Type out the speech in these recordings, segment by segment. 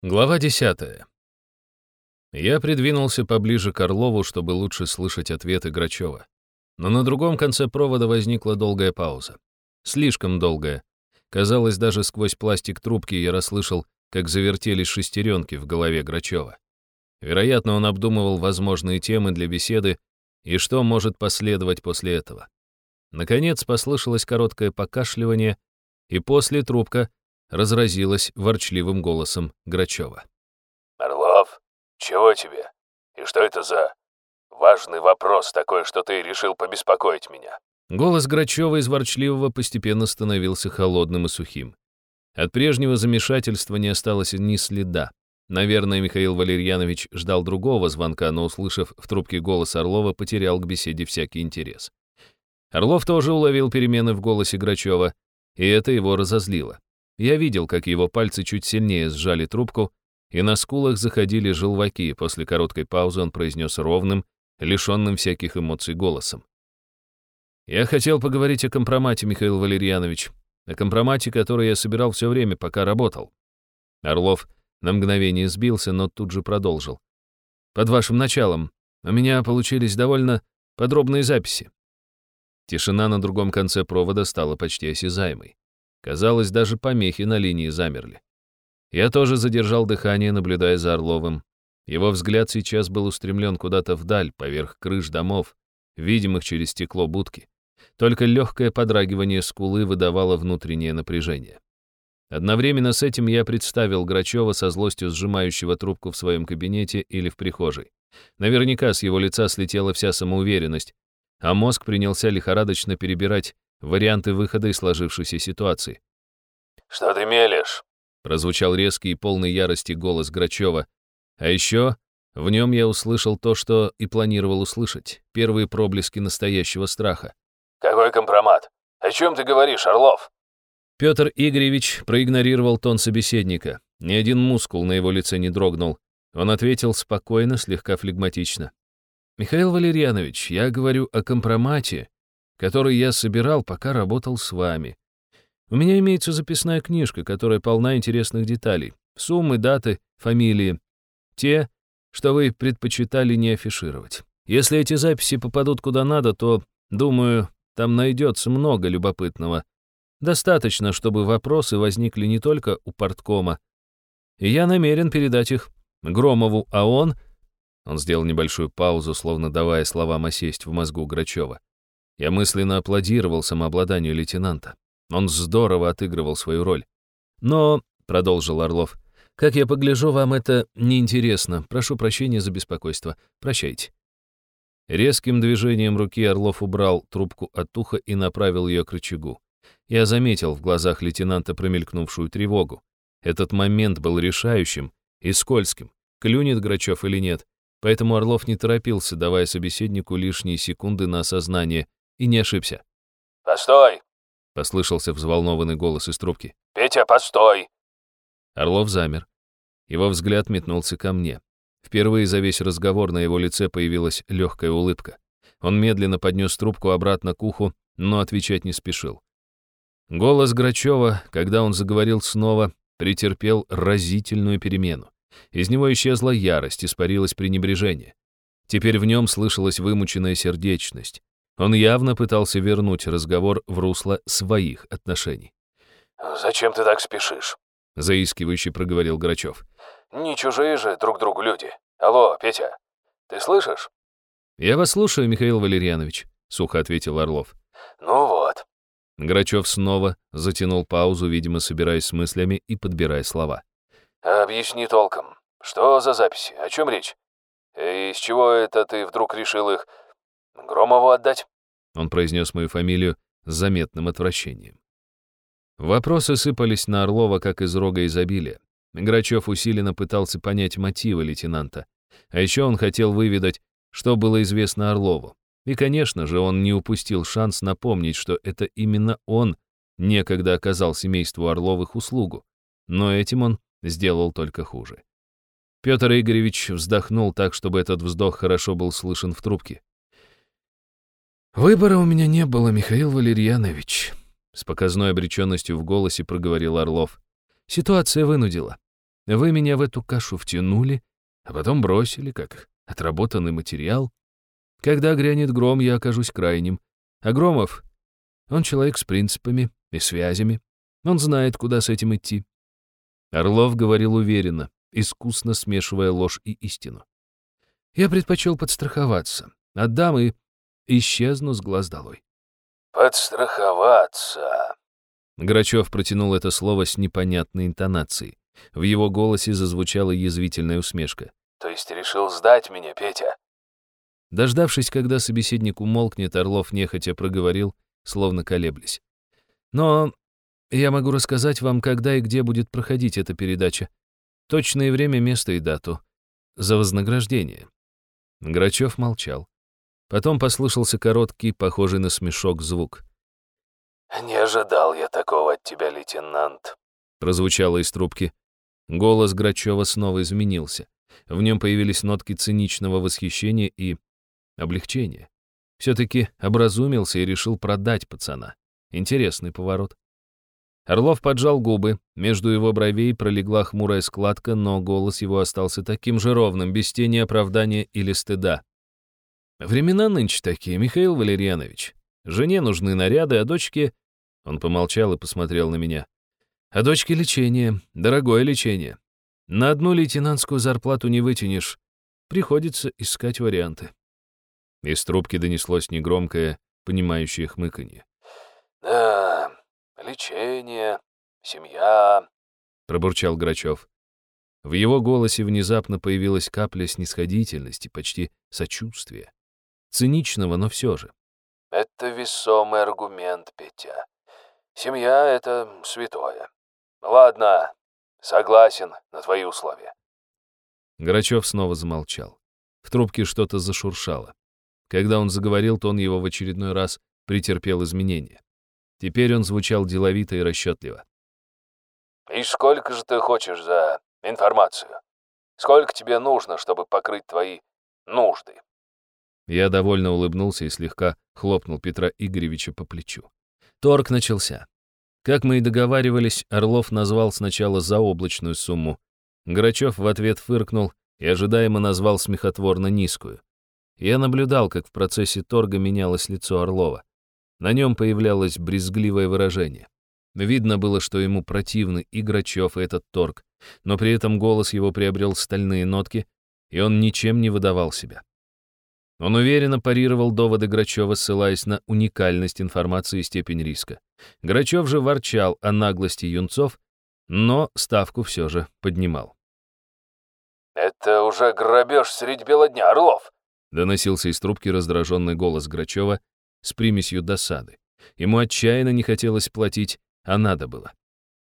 Глава 10. Я придвинулся поближе к Орлову, чтобы лучше слышать ответы Грачева. Но на другом конце провода возникла долгая пауза. Слишком долгая. Казалось, даже сквозь пластик трубки я расслышал, как завертелись шестеренки в голове Грачева. Вероятно, он обдумывал возможные темы для беседы и что может последовать после этого. Наконец послышалось короткое покашливание, и после трубка разразилась ворчливым голосом Грачева. «Орлов, чего тебе? И что это за важный вопрос такой, что ты решил побеспокоить меня?» Голос Грачева из ворчливого постепенно становился холодным и сухим. От прежнего замешательства не осталось ни следа. Наверное, Михаил Валерьянович ждал другого звонка, но, услышав в трубке голос Орлова, потерял к беседе всякий интерес. Орлов тоже уловил перемены в голосе Грачева, и это его разозлило. Я видел, как его пальцы чуть сильнее сжали трубку, и на скулах заходили желваки. После короткой паузы он произнес ровным, лишенным всяких эмоций голосом. «Я хотел поговорить о компромате, Михаил Валерьянович, о компромате, который я собирал все время, пока работал». Орлов на мгновение сбился, но тут же продолжил. «Под вашим началом у меня получились довольно подробные записи». Тишина на другом конце провода стала почти осязаемой. Казалось, даже помехи на линии замерли. Я тоже задержал дыхание, наблюдая за Орловым. Его взгляд сейчас был устремлен куда-то вдаль, поверх крыш домов, видимых через стекло будки. Только легкое подрагивание скулы выдавало внутреннее напряжение. Одновременно с этим я представил Грачева со злостью сжимающего трубку в своем кабинете или в прихожей. Наверняка с его лица слетела вся самоуверенность, а мозг принялся лихорадочно перебирать варианты выхода из сложившейся ситуации. «Что ты мелешь?» прозвучал резкий и полный ярости голос Грачева. А еще в нем я услышал то, что и планировал услышать, первые проблески настоящего страха. «Какой компромат? О чем ты говоришь, Орлов?» Петр Игоревич проигнорировал тон собеседника. Ни один мускул на его лице не дрогнул. Он ответил спокойно, слегка флегматично. «Михаил Валерьянович, я говорю о компромате, который я собирал, пока работал с вами. У меня имеется записная книжка, которая полна интересных деталей. Суммы, даты, фамилии. Те, что вы предпочитали не афишировать. Если эти записи попадут куда надо, то, думаю, там найдется много любопытного. Достаточно, чтобы вопросы возникли не только у порткома. И я намерен передать их Громову, а он... Он сделал небольшую паузу, словно давая словам осесть в мозгу Грачева. Я мысленно аплодировал самообладанию лейтенанта. Он здорово отыгрывал свою роль. «Но», — продолжил Орлов, — «как я погляжу, вам это неинтересно. Прошу прощения за беспокойство. Прощайте». Резким движением руки Орлов убрал трубку от уха и направил ее к рычагу. Я заметил в глазах лейтенанта промелькнувшую тревогу. Этот момент был решающим и скользким, клюнет Грачев или нет, поэтому Орлов не торопился, давая собеседнику лишние секунды на осознание, и не ошибся. «Постой!» — послышался взволнованный голос из трубки. «Петя, постой!» Орлов замер. Его взгляд метнулся ко мне. Впервые за весь разговор на его лице появилась легкая улыбка. Он медленно поднес трубку обратно к уху, но отвечать не спешил. Голос Грачева, когда он заговорил снова, претерпел разительную перемену. Из него исчезла ярость, испарилось пренебрежение. Теперь в нем слышалась вымученная сердечность. Он явно пытался вернуть разговор в русло своих отношений. «Зачем ты так спешишь?» — заискивающе проговорил Грачев. «Не чужие же друг другу люди. Алло, Петя, ты слышишь?» «Я вас слушаю, Михаил Валерьянович», — сухо ответил Орлов. «Ну вот». Грачев снова затянул паузу, видимо, собираясь с мыслями и подбирая слова. «Объясни толком. Что за записи? О чем речь? И с чего это ты вдруг решил их Громову отдать?» Он произнес мою фамилию с заметным отвращением. Вопросы сыпались на Орлова, как из рога изобилия. Грачев усиленно пытался понять мотивы лейтенанта. А еще он хотел выведать, что было известно Орлову. И, конечно же, он не упустил шанс напомнить, что это именно он некогда оказал семейству Орловых услугу. Но этим он сделал только хуже. Петр Игоревич вздохнул так, чтобы этот вздох хорошо был слышен в трубке. «Выбора у меня не было, Михаил Валерьянович», — с показной обреченностью в голосе проговорил Орлов. «Ситуация вынудила. Вы меня в эту кашу втянули, а потом бросили, как отработанный материал. Когда грянет гром, я окажусь крайним. А Громов, он человек с принципами и связями. Он знает, куда с этим идти. Орлов говорил уверенно, искусно смешивая ложь и истину. Я предпочел подстраховаться. Отдам и исчезну с глаз долой. «Подстраховаться», Грачев протянул это слово с непонятной интонацией. В его голосе зазвучала язвительная усмешка. «То есть решил сдать меня, Петя?» Дождавшись, когда собеседник умолкнет, Орлов нехотя проговорил, словно колеблясь. «Но я могу рассказать вам, когда и где будет проходить эта передача. Точное время, место и дату. За вознаграждение». Грачев молчал. Потом послышался короткий, похожий на смешок, звук. «Не ожидал я такого от тебя, лейтенант», — прозвучало из трубки. Голос Грачева снова изменился. В нем появились нотки циничного восхищения и облегчения. Все-таки образумился и решил продать пацана. Интересный поворот. Орлов поджал губы, между его бровей пролегла хмурая складка, но голос его остался таким же ровным, без тени оправдания или стыда. «Времена нынче такие, Михаил Валерьянович. Жене нужны наряды, а дочке...» Он помолчал и посмотрел на меня. «А дочке лечение, дорогое лечение. На одну лейтенантскую зарплату не вытянешь. Приходится искать варианты». Из трубки донеслось негромкое, понимающее хмыканье. «Да, лечение, семья», — пробурчал Грачев. В его голосе внезапно появилась капля снисходительности, почти сочувствия. Циничного, но все же. «Это весомый аргумент, Петя. Семья — это святое. Ладно, согласен на твои условия». Грачев снова замолчал. В трубке что-то зашуршало. Когда он заговорил, то он его в очередной раз претерпел изменения. Теперь он звучал деловито и расчетливо. «И сколько же ты хочешь за информацию? Сколько тебе нужно, чтобы покрыть твои нужды?» Я довольно улыбнулся и слегка хлопнул Петра Игоревича по плечу. Торг начался. Как мы и договаривались, Орлов назвал сначала заоблачную сумму. Грачев в ответ фыркнул и ожидаемо назвал смехотворно низкую. Я наблюдал, как в процессе торга менялось лицо Орлова. На нем появлялось брезгливое выражение. Видно было, что ему противны и Грачев, и этот торг, но при этом голос его приобрел стальные нотки, и он ничем не выдавал себя. Он уверенно парировал доводы Грачева, ссылаясь на уникальность информации и степень риска. Грачев же ворчал о наглости юнцов, но ставку все же поднимал. «Это уже грабеж средь бела дня, Орлов!» доносился из трубки раздраженный голос Грачева, с примесью досады. Ему отчаянно не хотелось платить, а надо было.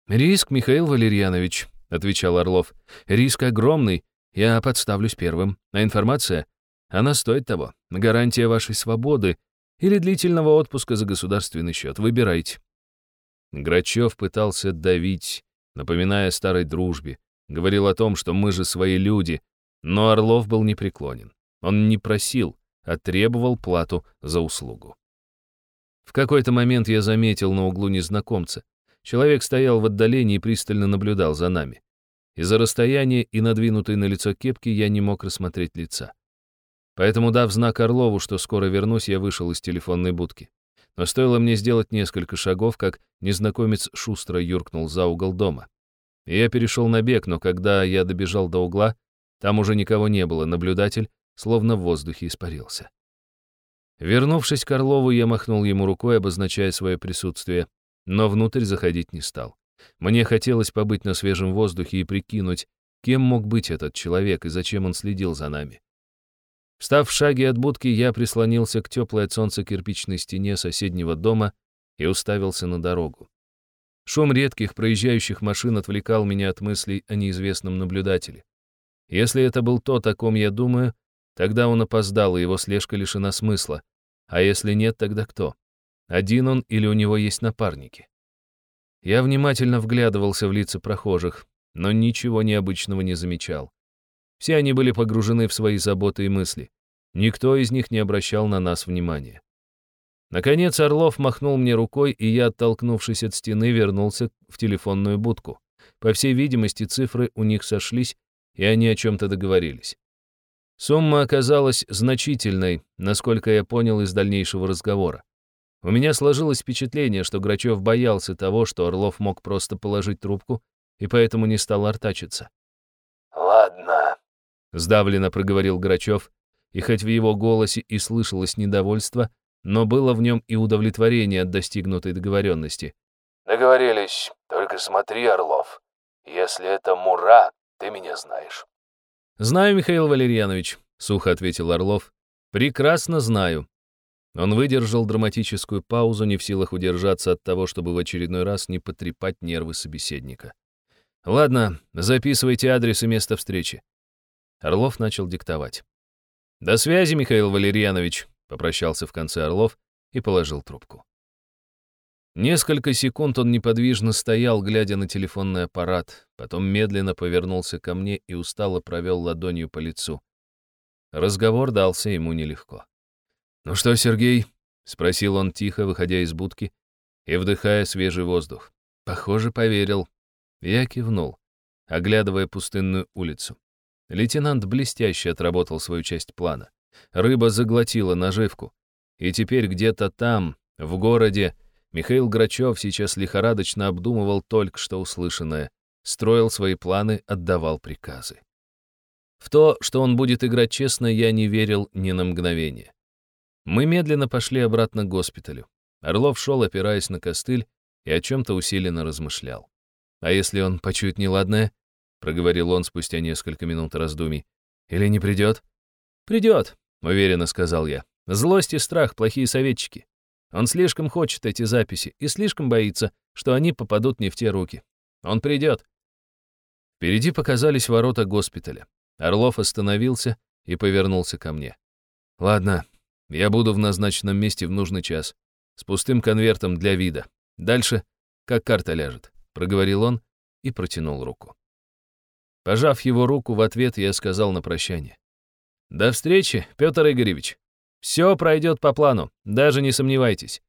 «Риск, Михаил Валерьянович», — отвечал Орлов. «Риск огромный, я подставлюсь первым, а информация, она стоит того. Гарантия вашей свободы или длительного отпуска за государственный счет. Выбирайте». Грачев пытался давить, напоминая старой дружбе, говорил о том, что мы же свои люди, но Орлов был непреклонен. Он не просил, а требовал плату за услугу. В какой-то момент я заметил на углу незнакомца. Человек стоял в отдалении и пристально наблюдал за нами. Из-за расстояния и надвинутой на лицо кепки я не мог рассмотреть лица. Поэтому, дав знак Орлову, что скоро вернусь, я вышел из телефонной будки. Но стоило мне сделать несколько шагов, как незнакомец шустро юркнул за угол дома. И я перешел на бег, но когда я добежал до угла, там уже никого не было, наблюдатель словно в воздухе испарился. Вернувшись к Орлову, я махнул ему рукой, обозначая свое присутствие, но внутрь заходить не стал. Мне хотелось побыть на свежем воздухе и прикинуть, кем мог быть этот человек и зачем он следил за нами. Встав в шаге от будки, я прислонился к теплой от солнца кирпичной стене соседнего дома и уставился на дорогу. Шум редких проезжающих машин отвлекал меня от мыслей о неизвестном наблюдателе. Если это был тот, о ком я думаю, тогда он опоздал, и его слежка лишена смысла. А если нет, тогда кто? Один он или у него есть напарники? Я внимательно вглядывался в лица прохожих, но ничего необычного не замечал. Все они были погружены в свои заботы и мысли. Никто из них не обращал на нас внимания. Наконец Орлов махнул мне рукой, и я, оттолкнувшись от стены, вернулся в телефонную будку. По всей видимости, цифры у них сошлись, и они о чем-то договорились. Сумма оказалась значительной, насколько я понял из дальнейшего разговора. У меня сложилось впечатление, что Грачев боялся того, что Орлов мог просто положить трубку, и поэтому не стал артачиться. «Ладно», — сдавленно проговорил Грачев, и хоть в его голосе и слышалось недовольство, но было в нем и удовлетворение от достигнутой договоренности. «Договорились. Только смотри, Орлов. Если это Мура, ты меня знаешь». «Знаю, Михаил Валерьянович», — сухо ответил Орлов. «Прекрасно знаю». Он выдержал драматическую паузу, не в силах удержаться от того, чтобы в очередной раз не потрепать нервы собеседника. «Ладно, записывайте адрес и место встречи». Орлов начал диктовать. «До связи, Михаил Валерьянович», — попрощался в конце Орлов и положил трубку. Несколько секунд он неподвижно стоял, глядя на телефонный аппарат, потом медленно повернулся ко мне и устало провел ладонью по лицу. Разговор дался ему нелегко. «Ну что, Сергей?» — спросил он тихо, выходя из будки и вдыхая свежий воздух. Похоже, поверил. Я кивнул, оглядывая пустынную улицу. Лейтенант блестяще отработал свою часть плана. Рыба заглотила наживку. И теперь где-то там, в городе, Михаил Грачев сейчас лихорадочно обдумывал только что услышанное, строил свои планы, отдавал приказы. В то, что он будет играть честно, я не верил ни на мгновение. Мы медленно пошли обратно к госпиталю. Орлов шел, опираясь на костыль, и о чем-то усиленно размышлял. «А если он почует неладное?» — проговорил он спустя несколько минут раздумий. «Или не придет?» «Придет», — уверенно сказал я. «Злость и страх — плохие советчики. Он слишком хочет эти записи и слишком боится, что они попадут не в те руки. Он придет. Впереди показались ворота госпиталя. Орлов остановился и повернулся ко мне. «Ладно, я буду в назначенном месте в нужный час, с пустым конвертом для вида. Дальше, как карта ляжет», — проговорил он и протянул руку. Пожав его руку в ответ, я сказал на прощание. «До встречи, Петр Игоревич!» Все пройдет по плану, даже не сомневайтесь».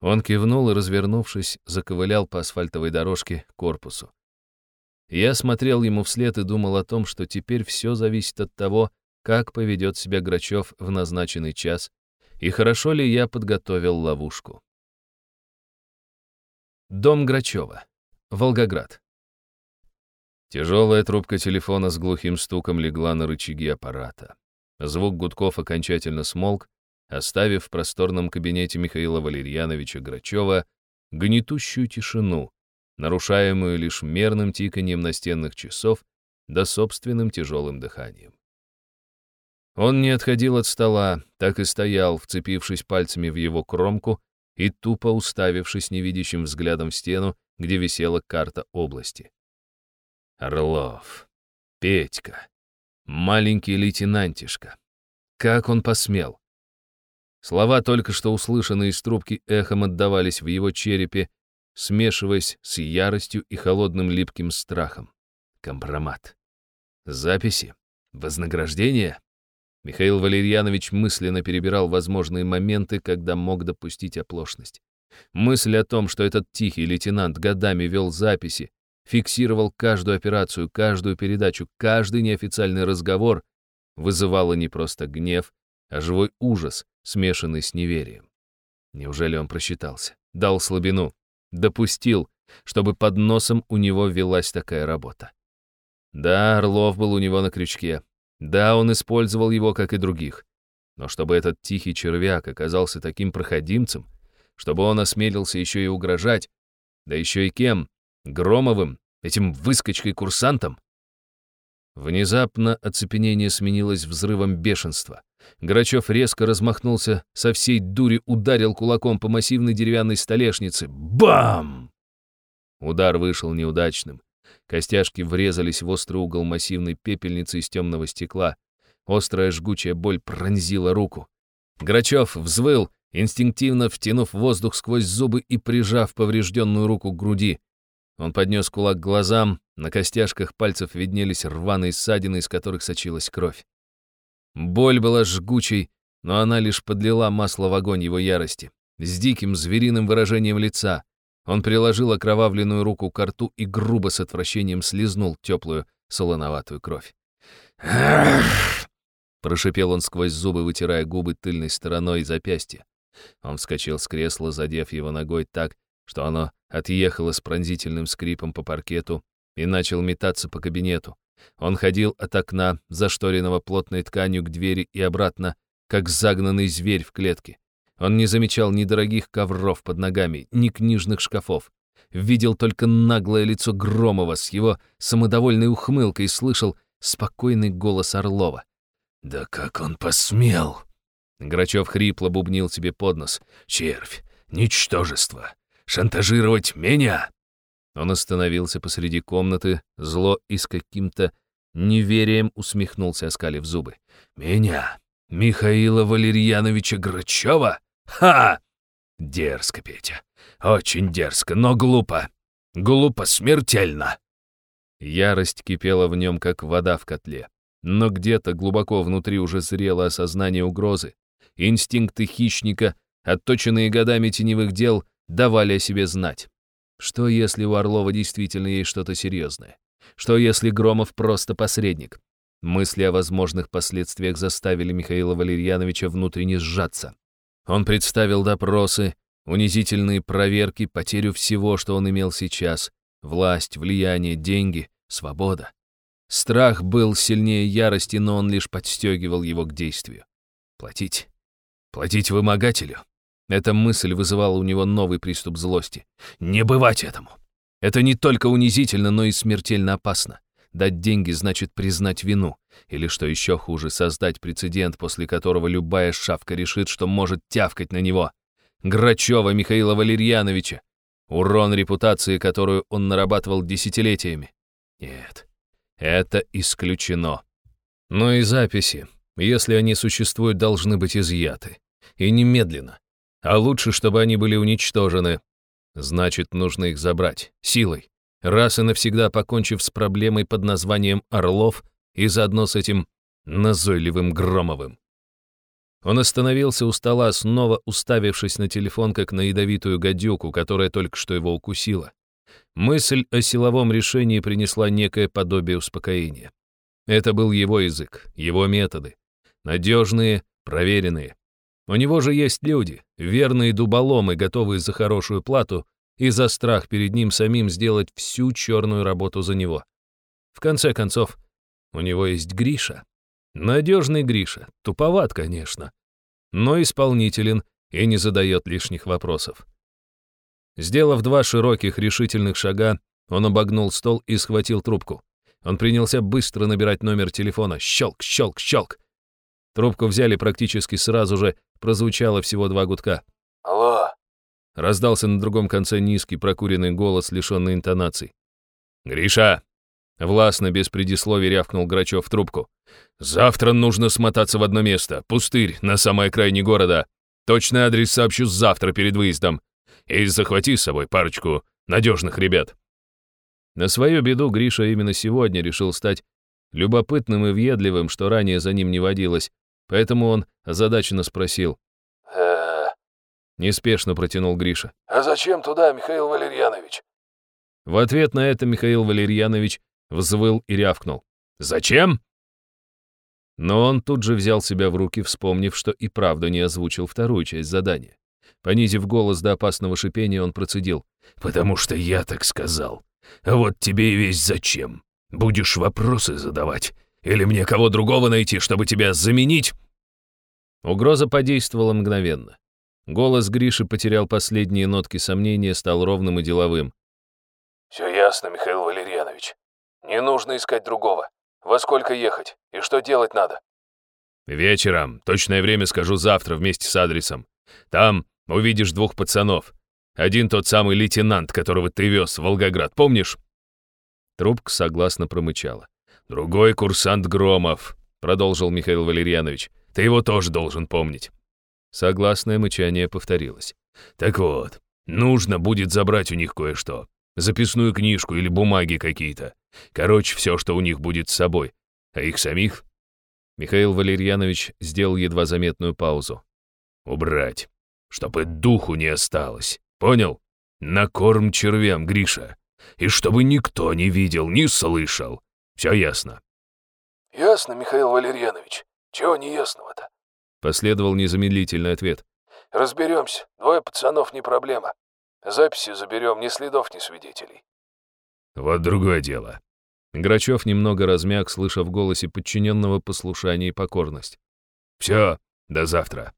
Он кивнул и, развернувшись, заковылял по асфальтовой дорожке к корпусу. Я смотрел ему вслед и думал о том, что теперь все зависит от того, как поведет себя Грачев в назначенный час и хорошо ли я подготовил ловушку. Дом Грачева. Волгоград. Тяжелая трубка телефона с глухим стуком легла на рычаги аппарата. Звук гудков окончательно смолк, оставив в просторном кабинете Михаила Валерьяновича Грачева гнетущую тишину, нарушаемую лишь мерным тиканьем настенных часов да собственным тяжелым дыханием. Он не отходил от стола, так и стоял, вцепившись пальцами в его кромку и тупо уставившись невидящим взглядом в стену, где висела карта области. Орлов. Петька. Маленький лейтенантишка. Как он посмел? Слова, только что услышанные из трубки, эхом отдавались в его черепе, смешиваясь с яростью и холодным липким страхом. Компромат. Записи. Вознаграждение. Михаил Валерьянович мысленно перебирал возможные моменты, когда мог допустить оплошность. Мысль о том, что этот тихий лейтенант годами вел записи, фиксировал каждую операцию, каждую передачу, каждый неофициальный разговор, вызывало не просто гнев, а живой ужас, смешанный с неверием. Неужели он просчитался? Дал слабину? Допустил, чтобы под носом у него велась такая работа? Да, Орлов был у него на крючке. Да, он использовал его, как и других. Но чтобы этот тихий червяк оказался таким проходимцем, чтобы он осмелился еще и угрожать, да еще и кем? Громовым, этим выскочкой-курсантом? Внезапно оцепенение сменилось взрывом бешенства. Грачев резко размахнулся, со всей дури ударил кулаком по массивной деревянной столешнице. Бам! Удар вышел неудачным. Костяшки врезались в острый угол массивной пепельницы из темного стекла. Острая жгучая боль пронзила руку. Грачев взвыл, инстинктивно втянув воздух сквозь зубы и прижав поврежденную руку к груди. Он поднес кулак к глазам, на костяшках пальцев виднелись рваные ссадины, из которых сочилась кровь. Боль была жгучей, но она лишь подлила масло в огонь его ярости, с диким звериным выражением лица. Он приложил окровавленную руку к рту и грубо с отвращением слезнул теплую солоноватую кровь. Прошипел он сквозь зубы, вытирая губы тыльной стороной запястья. Он вскочил с кресла, задев его ногой так, что оно отъехало с пронзительным скрипом по паркету и начал метаться по кабинету. Он ходил от окна, зашторенного плотной тканью к двери и обратно, как загнанный зверь в клетке. Он не замечал ни дорогих ковров под ногами, ни книжных шкафов. Видел только наглое лицо Громова с его самодовольной ухмылкой и слышал спокойный голос Орлова. «Да как он посмел!» Грачев хрипло бубнил себе под нос. «Червь! Ничтожество! Шантажировать меня!» Он остановился посреди комнаты, зло и с каким-то неверием усмехнулся, оскалив зубы. «Меня? Михаила Валерьяновича Грачева? Ха! Дерзко, Петя. Очень дерзко, но глупо. Глупо смертельно!» Ярость кипела в нем, как вода в котле. Но где-то глубоко внутри уже зрело осознание угрозы. Инстинкты хищника, отточенные годами теневых дел, давали о себе знать. Что если у Орлова действительно есть что-то серьезное? Что если Громов просто посредник? Мысли о возможных последствиях заставили Михаила Валерьяновича внутренне сжаться. Он представил допросы, унизительные проверки, потерю всего, что он имел сейчас. Власть, влияние, деньги, свобода. Страх был сильнее ярости, но он лишь подстегивал его к действию. Платить. Платить вымогателю. Эта мысль вызывала у него новый приступ злости. Не бывать этому. Это не только унизительно, но и смертельно опасно. Дать деньги значит признать вину. Или, что еще хуже, создать прецедент, после которого любая шавка решит, что может тявкать на него. Грачева Михаила Валерьяновича. Урон репутации, которую он нарабатывал десятилетиями. Нет, это исключено. Но и записи, если они существуют, должны быть изъяты. И немедленно. А лучше, чтобы они были уничтожены. Значит, нужно их забрать. Силой. Раз и навсегда покончив с проблемой под названием «Орлов» и заодно с этим назойливым Громовым. Он остановился у стола, снова уставившись на телефон, как на ядовитую гадюку, которая только что его укусила. Мысль о силовом решении принесла некое подобие успокоения. Это был его язык, его методы. Надежные, проверенные. У него же есть люди, верные дуболомы, готовые за хорошую плату и за страх перед ним самим сделать всю черную работу за него. В конце концов, у него есть Гриша. Надежный Гриша, туповат, конечно, но исполнителен и не задает лишних вопросов. Сделав два широких решительных шага, он обогнул стол и схватил трубку. Он принялся быстро набирать номер телефона. Щелк, щелк, щелк. Трубку взяли практически сразу же, прозвучало всего два гудка. «Алло!» Раздался на другом конце низкий прокуренный голос, лишенный интонаций. «Гриша!» Властно, без предисловий, рявкнул Грачев в трубку. «Завтра нужно смотаться в одно место. Пустырь, на самой окраине города. Точный адрес сообщу завтра перед выездом. И захвати с собой парочку надежных ребят». На свою беду Гриша именно сегодня решил стать любопытным и въедливым, что ранее за ним не водилось, поэтому он озадаченно спросил. «Э, Неспешно протянул Гриша. а зачем туда, Михаил Валерьянович?» В ответ на это Михаил Валерьянович взвыл и рявкнул. «Зачем?» Но он тут же взял себя в руки, вспомнив, что и правда не озвучил вторую часть задания. Понизив голос до опасного шипения, он процедил. «Потому что я так сказал. А вот тебе и весь зачем. Будешь вопросы задавать? Или мне кого другого найти, чтобы тебя заменить?» Угроза подействовала мгновенно. Голос Гриши потерял последние нотки сомнения, стал ровным и деловым. «Все ясно, Михаил Валерьянович. Не нужно искать другого. Во сколько ехать? И что делать надо?» «Вечером. Точное время скажу завтра вместе с адресом. Там увидишь двух пацанов. Один тот самый лейтенант, которого ты вез в Волгоград, помнишь?» Трубка согласно промычала. «Другой курсант Громов», — продолжил Михаил Валерьянович. «Ты его тоже должен помнить». Согласное мычание повторилось. «Так вот, нужно будет забрать у них кое-что. Записную книжку или бумаги какие-то. Короче, все, что у них будет с собой. А их самих?» Михаил Валерьянович сделал едва заметную паузу. «Убрать, чтобы духу не осталось. Понял? На корм червям, Гриша. И чтобы никто не видел, не слышал. Все ясно?» «Ясно, Михаил Валерьянович. Чего не ясного-то?» Последовал незамедлительный ответ. «Разберемся. Двое пацанов не проблема. Записи заберем, ни следов, ни свидетелей». «Вот другое дело». Грачев немного размяк, слыша в голосе подчиненного послушание и покорность. «Все, до завтра».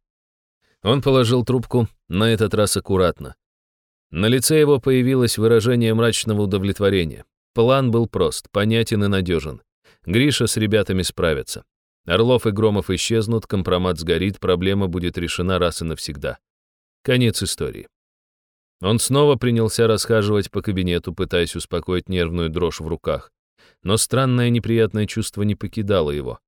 Он положил трубку, на этот раз аккуратно. На лице его появилось выражение мрачного удовлетворения. План был прост, понятен и надежен. Гриша с ребятами справится. Орлов и Громов исчезнут, компромат сгорит, проблема будет решена раз и навсегда. Конец истории. Он снова принялся расхаживать по кабинету, пытаясь успокоить нервную дрожь в руках. Но странное неприятное чувство не покидало его.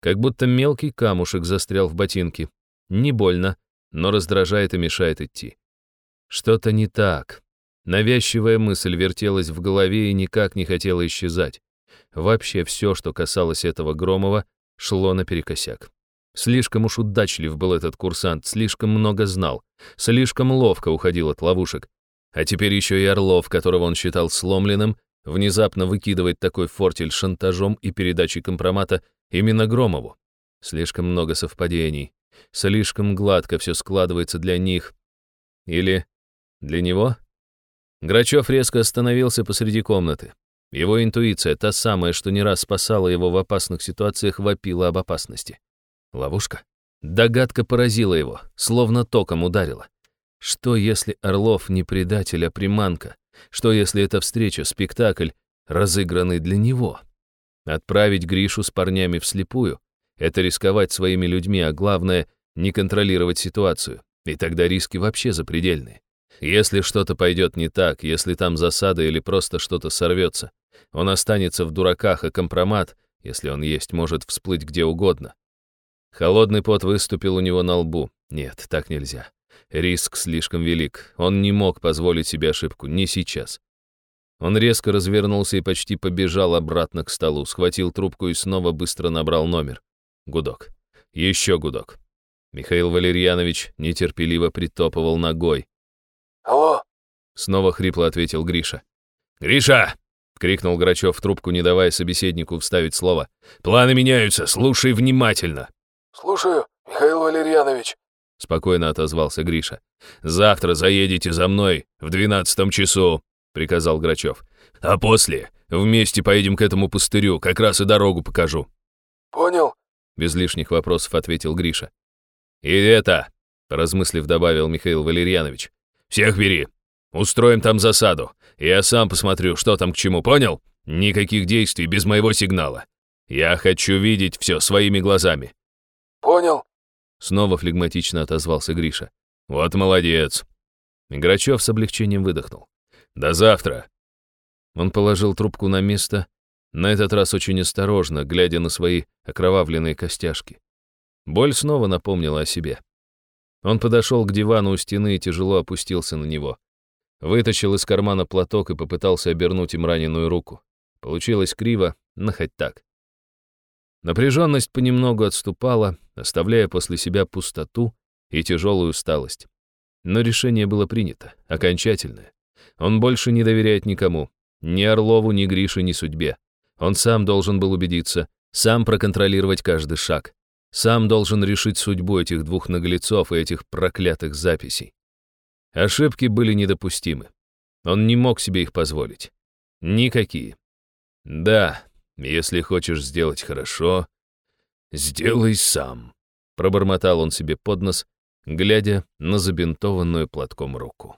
Как будто мелкий камушек застрял в ботинке. Не больно, но раздражает и мешает идти. Что-то не так. Навязчивая мысль вертелась в голове и никак не хотела исчезать. Вообще все, что касалось этого Громова, шло наперекосяк. Слишком уж удачлив был этот курсант, слишком много знал, слишком ловко уходил от ловушек. А теперь еще и Орлов, которого он считал сломленным, внезапно выкидывает такой фортель шантажом и передачей компромата именно Громову. Слишком много совпадений. Слишком гладко все складывается для них. Или для него? Грачев резко остановился посреди комнаты. Его интуиция, та самая, что не раз спасала его в опасных ситуациях, вопила об опасности. Ловушка? Догадка поразила его, словно током ударила. Что, если Орлов не предатель, а приманка? Что, если эта встреча, спектакль, разыгранный для него? Отправить Гришу с парнями вслепую — это рисковать своими людьми, а главное — не контролировать ситуацию. И тогда риски вообще запредельные. Если что-то пойдет не так, если там засада или просто что-то сорвется, он останется в дураках, а компромат, если он есть, может всплыть где угодно. Холодный пот выступил у него на лбу. Нет, так нельзя. Риск слишком велик. Он не мог позволить себе ошибку, не сейчас. Он резко развернулся и почти побежал обратно к столу, схватил трубку и снова быстро набрал номер. Гудок. Еще гудок. Михаил Валерьянович нетерпеливо притопывал ногой. «Алло?» Снова хрипло ответил Гриша. «Гриша!» — крикнул Грачев в трубку, не давая собеседнику вставить слово. «Планы меняются, слушай внимательно». «Слушаю, Михаил Валерьянович», — спокойно отозвался Гриша. «Завтра заедете за мной в двенадцатом часу», — приказал Грачев. «А после вместе поедем к этому пустырю, как раз и дорогу покажу». «Понял», — без лишних вопросов ответил Гриша. «И это», — размыслив, добавил Михаил Валерьянович, «всех бери, устроим там засаду, я сам посмотрю, что там к чему, понял? Никаких действий без моего сигнала. Я хочу видеть все своими глазами». «Понял», — снова флегматично отозвался Гриша. «Вот молодец». Грачев с облегчением выдохнул. «До завтра». Он положил трубку на место, на этот раз очень осторожно, глядя на свои окровавленные костяшки. Боль снова напомнила о себе. Он подошел к дивану у стены и тяжело опустился на него. Вытащил из кармана платок и попытался обернуть им раненую руку. Получилось криво, но хоть так. Напряженность понемногу отступала, оставляя после себя пустоту и тяжелую усталость. Но решение было принято, окончательное. Он больше не доверяет никому, ни Орлову, ни Грише, ни судьбе. Он сам должен был убедиться, сам проконтролировать каждый шаг. Сам должен решить судьбу этих двух наглецов и этих проклятых записей. Ошибки были недопустимы. Он не мог себе их позволить. Никакие. Да, если хочешь сделать хорошо, сделай сам. Пробормотал он себе под нос, глядя на забинтованную платком руку.